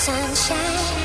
sunshine.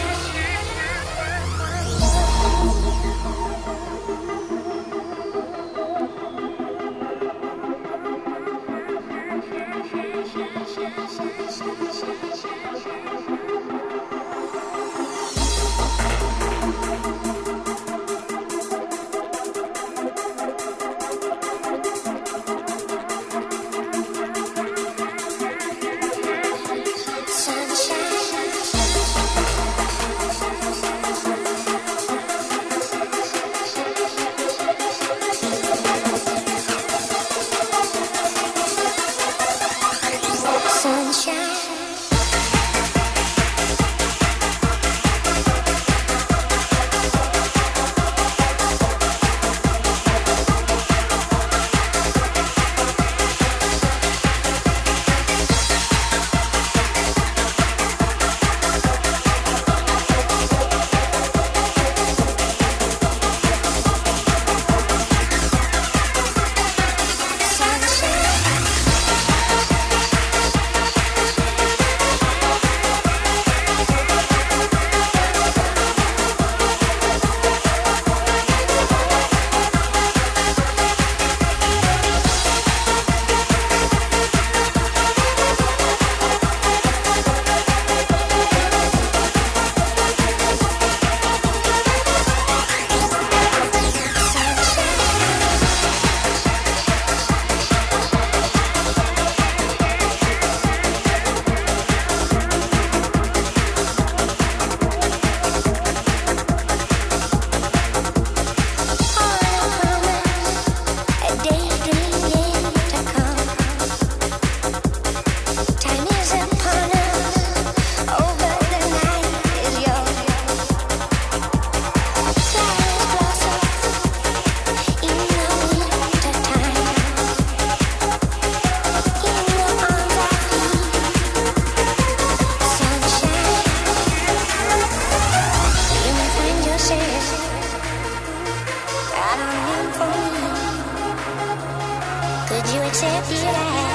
Except you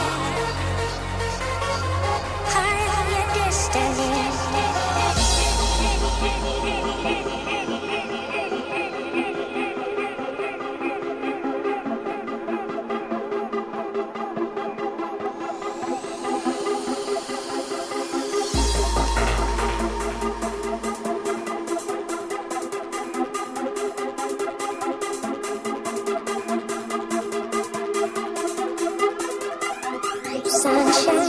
晚霞